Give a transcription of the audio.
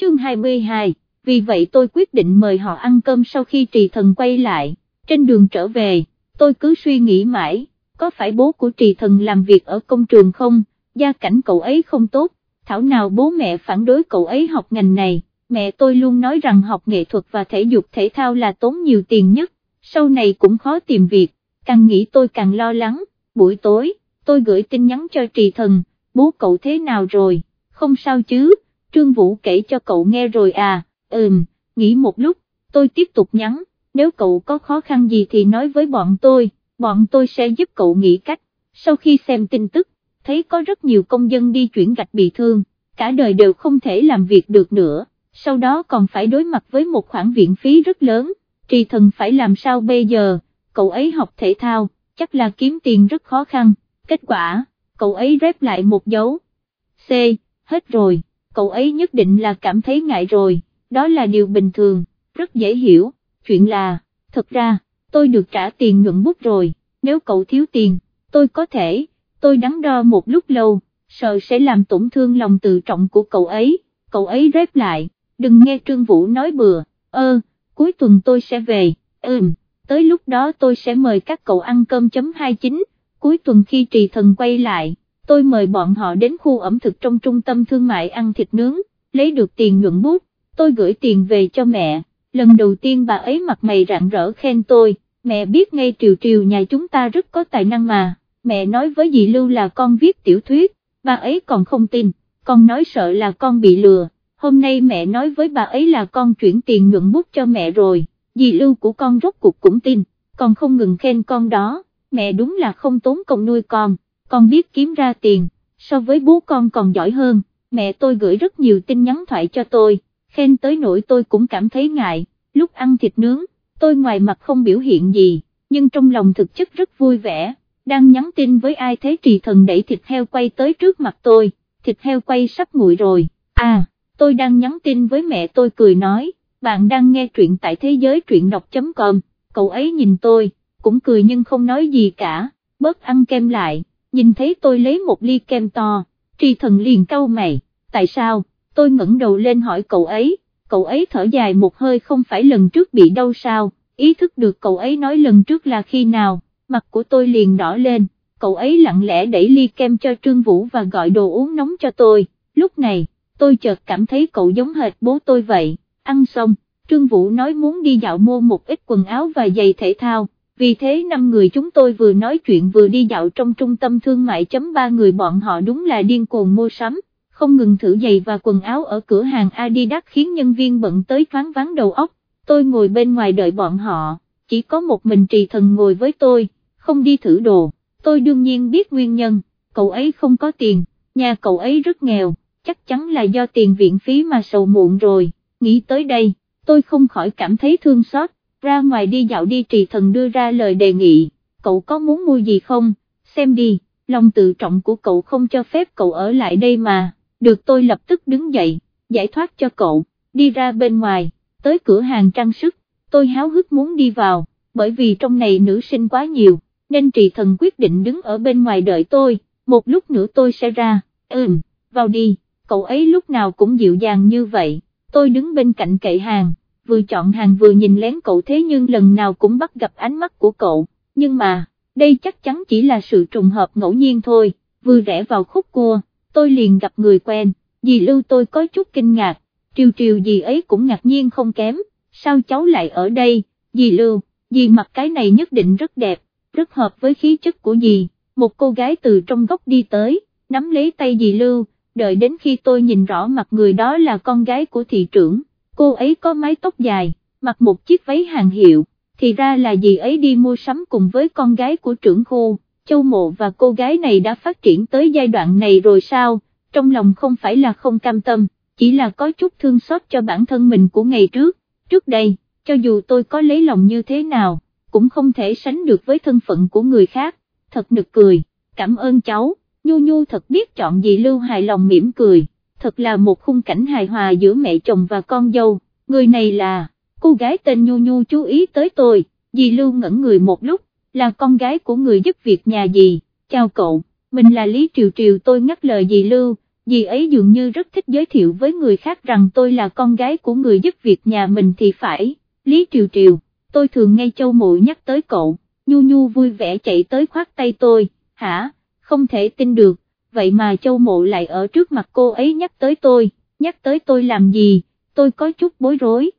chương 22, vì vậy tôi quyết định mời họ ăn cơm sau khi trì thần quay lại, trên đường trở về, tôi cứ suy nghĩ mãi, có phải bố của trì thần làm việc ở công trường không, gia cảnh cậu ấy không tốt, thảo nào bố mẹ phản đối cậu ấy học ngành này, mẹ tôi luôn nói rằng học nghệ thuật và thể dục thể thao là tốn nhiều tiền nhất, sau này cũng khó tìm việc, càng nghĩ tôi càng lo lắng, buổi tối, tôi gửi tin nhắn cho trì thần, bố cậu thế nào rồi, không sao chứ, Trương Vũ kể cho cậu nghe rồi à, ừm, nghĩ một lúc, tôi tiếp tục nhắn, nếu cậu có khó khăn gì thì nói với bọn tôi, bọn tôi sẽ giúp cậu nghĩ cách, sau khi xem tin tức, thấy có rất nhiều công dân đi chuyển gạch bị thương, cả đời đều không thể làm việc được nữa, sau đó còn phải đối mặt với một khoản viện phí rất lớn, trì thần phải làm sao bây giờ, cậu ấy học thể thao, chắc là kiếm tiền rất khó khăn, kết quả, cậu ấy rép lại một dấu, C, hết rồi, cậu ấy nhất định là cảm thấy ngại rồi, đó là điều bình thường, rất dễ hiểu, chuyện là, thật ra, tôi được trả tiền nhuận bút rồi, nếu cậu thiếu tiền, tôi có thể, tôi đắn đo một lúc lâu, sợ sẽ làm tổn thương lòng tự trọng của cậu ấy, cậu ấy rép lại, đừng nghe Trương Vũ nói bừa, ơ, cuối tuần tôi sẽ về, ừm, tới lúc đó tôi sẽ mời các cậu ăn cơm chấm 29, cuối tuần khi trì thần quay lại, tôi mời bọn họ đến khu ẩm thực trong trung tâm thương mại ăn thịt nướng, lấy được tiền nhuận bút, tôi gửi tiền về cho mẹ, lần đầu tiên bà ấy mặt mày rạng rỡ khen tôi, mẹ biết ngay triều triều nhà chúng ta rất có tài năng mà, mẹ nói với dì Lưu là con viết tiểu thuyết, bà ấy còn không tin, con nói sợ là con bị lừa, hôm nay mẹ nói với bà ấy là con chuyển tiền nhuận bút cho mẹ rồi, dì Lưu của con rốt cuộc cũng tin, còn không ngừng khen con đó, mẹ đúng là không tốn công nuôi con, con biết kiếm ra tiền, so với bố con còn giỏi hơn, mẹ tôi gửi rất nhiều tin nhắn thoại cho tôi, khen tới nỗi tôi cũng cảm thấy ngại, lúc ăn thịt nướng, tôi ngoài mặt không biểu hiện gì, nhưng trong lòng thực chất rất vui vẻ, đang nhắn tin với ai thế trì thần đẩy thịt heo quay tới trước mặt tôi, thịt heo quay sắp nguội rồi, à, tôi đang nhắn tin với mẹ tôi cười nói, bạn đang nghe truyện tại thế giới truyện đọc.com, cậu ấy nhìn tôi, cũng cười nhưng không nói gì cả, bớt ăn kem lại, nhìn thấy tôi lấy một ly kem to, tri thần liền cau mày, tại sao, tôi ngẩng đầu lên hỏi cậu ấy, cậu ấy thở dài một hơi không phải lần trước bị đau sao, ý thức được cậu ấy nói lần trước là khi nào, mặt của tôi liền đỏ lên, cậu ấy lặng lẽ đẩy ly kem cho Trương Vũ và gọi đồ uống nóng cho tôi, lúc này, tôi chợt cảm thấy cậu giống hệt bố tôi vậy, ăn xong, Trương Vũ nói muốn đi dạo mua một ít quần áo và giày thể thao vì thế năm người chúng tôi vừa nói chuyện vừa đi dạo trong trung tâm thương mại chấm ba người bọn họ đúng là điên cuồng mua sắm, không ngừng thử giày và quần áo ở cửa hàng Adidas khiến nhân viên bận tới thoáng vắng đầu óc, tôi ngồi bên ngoài đợi bọn họ, chỉ có một mình trì thần ngồi với tôi, không đi thử đồ, tôi đương nhiên biết nguyên nhân, cậu ấy không có tiền, nhà cậu ấy rất nghèo, chắc chắn là do tiền viện phí mà sầu muộn rồi, nghĩ tới đây, tôi không khỏi cảm thấy thương xót ra ngoài đi dạo đi trì thần đưa ra lời đề nghị, cậu có muốn mua gì không, xem đi, lòng tự trọng của cậu không cho phép cậu ở lại đây mà, được tôi lập tức đứng dậy, giải thoát cho cậu, đi ra bên ngoài, tới cửa hàng trang sức, tôi háo hức muốn đi vào, bởi vì trong này nữ sinh quá nhiều, nên trì thần quyết định đứng ở bên ngoài đợi tôi, một lúc nữa tôi sẽ ra, ừm, vào đi, cậu ấy lúc nào cũng dịu dàng như vậy, tôi đứng bên cạnh kệ hàng vừa chọn hàng vừa nhìn lén cậu thế nhưng lần nào cũng bắt gặp ánh mắt của cậu, nhưng mà, đây chắc chắn chỉ là sự trùng hợp ngẫu nhiên thôi, vừa rẽ vào khúc cua, tôi liền gặp người quen, dì lưu tôi có chút kinh ngạc, triều triều dì ấy cũng ngạc nhiên không kém, sao cháu lại ở đây, dì lưu, dì mặc cái này nhất định rất đẹp, rất hợp với khí chất của dì, một cô gái từ trong góc đi tới, nắm lấy tay dì lưu, đợi đến khi tôi nhìn rõ mặt người đó là con gái của thị trưởng cô ấy có mái tóc dài, mặc một chiếc váy hàng hiệu, thì ra là dì ấy đi mua sắm cùng với con gái của trưởng khu, châu mộ và cô gái này đã phát triển tới giai đoạn này rồi sao, trong lòng không phải là không cam tâm, chỉ là có chút thương xót cho bản thân mình của ngày trước, trước đây, cho dù tôi có lấy lòng như thế nào, cũng không thể sánh được với thân phận của người khác, thật nực cười, cảm ơn cháu, Nhu Nhu thật biết chọn gì lưu hài lòng mỉm cười thật là một khung cảnh hài hòa giữa mẹ chồng và con dâu, người này là, cô gái tên Nhu Nhu chú ý tới tôi, dì Lưu ngẩn người một lúc, là con gái của người giúp việc nhà dì, chào cậu, mình là Lý Triều Triều tôi ngắt lời dì Lưu, dì ấy dường như rất thích giới thiệu với người khác rằng tôi là con gái của người giúp việc nhà mình thì phải, Lý Triều Triều, tôi thường nghe Châu Mụi nhắc tới cậu, Nhu Nhu vui vẻ chạy tới khoát tay tôi, hả, không thể tin được vậy mà châu mộ lại ở trước mặt cô ấy nhắc tới tôi, nhắc tới tôi làm gì, tôi có chút bối rối.